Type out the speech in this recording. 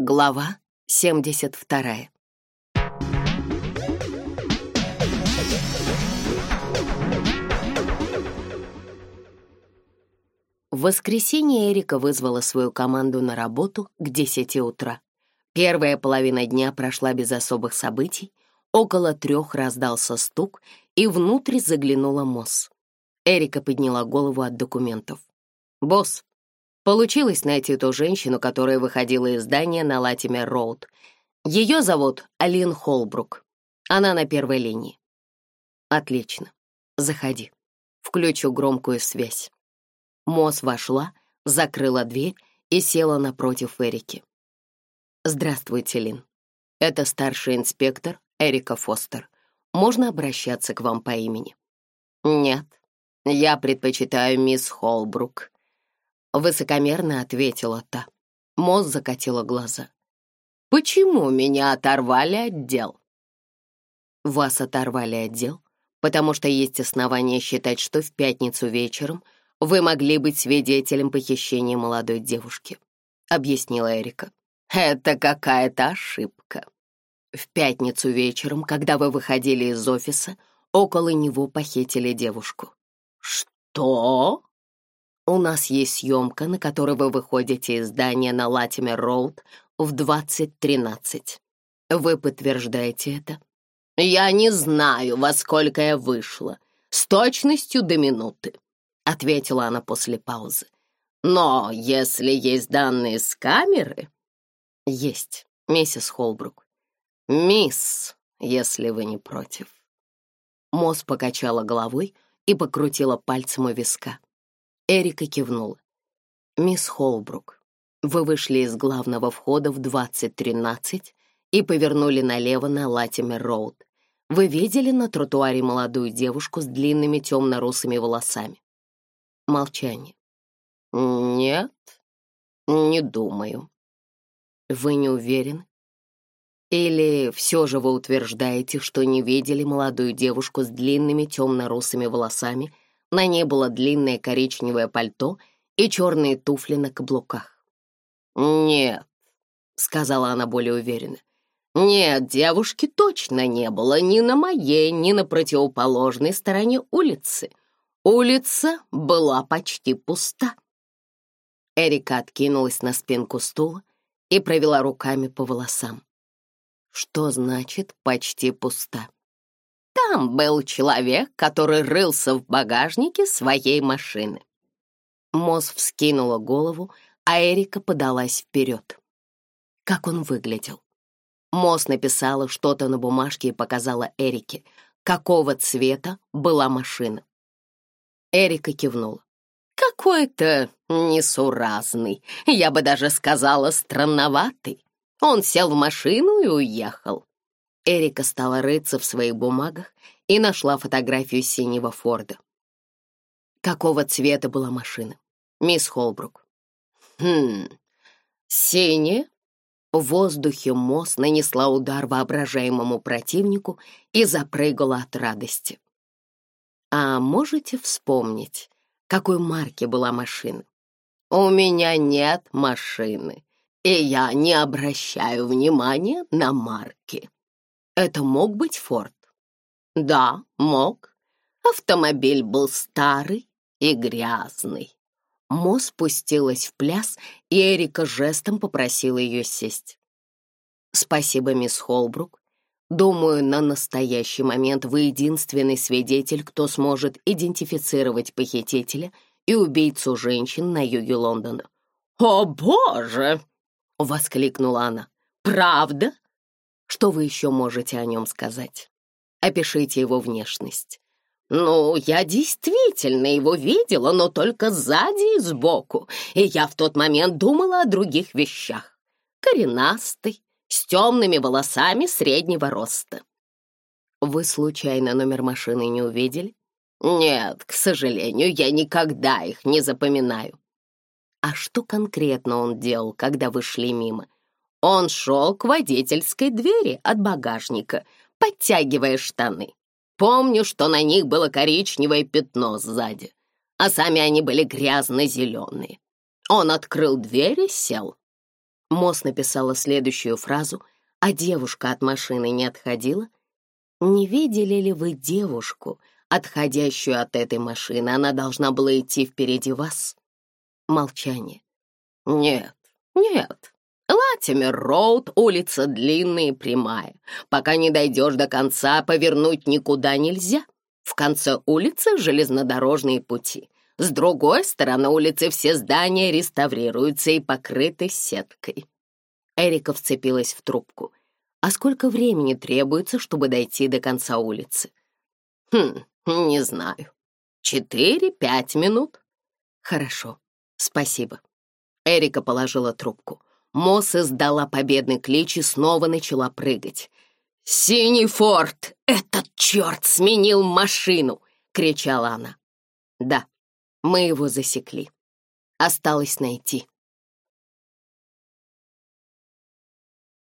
Глава 72 В воскресенье Эрика вызвала свою команду на работу к 10 утра. Первая половина дня прошла без особых событий, около трех раздался стук, и внутрь заглянула Мосс. Эрика подняла голову от документов. «Босс, Получилось найти ту женщину, которая выходила из здания на Латимер-Роуд. Ее зовут Алин Холбрук. Она на первой линии. Отлично. Заходи. Включу громкую связь. Мосс вошла, закрыла дверь и села напротив Эрики. «Здравствуйте, Лин. Это старший инспектор Эрика Фостер. Можно обращаться к вам по имени?» «Нет, я предпочитаю мисс Холбрук», Высокомерно ответила та. Мосс закатила глаза. «Почему меня оторвали отдел? «Вас оторвали отдел, потому что есть основания считать, что в пятницу вечером вы могли быть свидетелем похищения молодой девушки», — объяснила Эрика. «Это какая-то ошибка. В пятницу вечером, когда вы выходили из офиса, около него похитили девушку». «Что?» У нас есть съемка, на которой вы выходите из здания на Латимер-Роуд в 20.13. Вы подтверждаете это? Я не знаю, во сколько я вышла. С точностью до минуты, — ответила она после паузы. Но если есть данные с камеры... Есть, миссис Холбрук. Мисс, если вы не против. Мосс покачала головой и покрутила пальцем у виска. Эрика кивнула. «Мисс Холбрук, вы вышли из главного входа в 2013 и повернули налево на Латимер-Роуд. Вы видели на тротуаре молодую девушку с длинными темно-русыми волосами?» Молчание. «Нет, не думаю». «Вы не уверены?» «Или все же вы утверждаете, что не видели молодую девушку с длинными темно-русыми волосами на ней было длинное коричневое пальто и черные туфли на каблуках. «Нет», — сказала она более уверенно, — «нет, девушки точно не было ни на моей, ни на противоположной стороне улицы. Улица была почти пуста». Эрика откинулась на спинку стула и провела руками по волосам. «Что значит почти пуста?» Там был человек, который рылся в багажнике своей машины. Мосс вскинула голову, а Эрика подалась вперед. Как он выглядел? Мосс написала что-то на бумажке и показала Эрике, какого цвета была машина. Эрика кивнула. «Какой-то несуразный, я бы даже сказала, странноватый. Он сел в машину и уехал. Эрика стала рыться в своих бумагах и нашла фотографию синего Форда. Какого цвета была машина? Мисс Холбрук. Хм, синяя? В воздухе Мосс нанесла удар воображаемому противнику и запрыгала от радости. А можете вспомнить, какой марки была машина? У меня нет машины, и я не обращаю внимания на марки. Это мог быть Форд? Да, мог. Автомобиль был старый и грязный. Мо спустилась в пляс, и Эрика жестом попросила ее сесть. «Спасибо, мисс Холбрук. Думаю, на настоящий момент вы единственный свидетель, кто сможет идентифицировать похитителя и убийцу женщин на юге Лондона». «О, боже!» — воскликнула она. «Правда? Что вы еще можете о нем сказать? Опишите его внешность. «Ну, я действительно его видела, но только сзади и сбоку, и я в тот момент думала о других вещах. Коренастый, с темными волосами среднего роста». «Вы случайно номер машины не увидели?» «Нет, к сожалению, я никогда их не запоминаю». «А что конкретно он делал, когда вы шли мимо? Он шел к водительской двери от багажника, подтягивая штаны. Помню, что на них было коричневое пятно сзади, а сами они были грязно-зеленые. Он открыл дверь и сел. Мос написала следующую фразу, а девушка от машины не отходила. «Не видели ли вы девушку, отходящую от этой машины? Она должна была идти впереди вас». Молчание. «Нет, нет, Латимер Роуд, улица длинная и прямая. Пока не дойдешь до конца, повернуть никуда нельзя. В конце улицы железнодорожные пути. С другой стороны улицы все здания реставрируются и покрыты сеткой. Эрика вцепилась в трубку. А сколько времени требуется, чтобы дойти до конца улицы? Хм, не знаю. Четыре-пять минут. Хорошо, спасибо. Эрика положила трубку. Мосес сдала победный клич и снова начала прыгать. «Синий форт! Этот черт сменил машину!» — кричала она. «Да, мы его засекли. Осталось найти».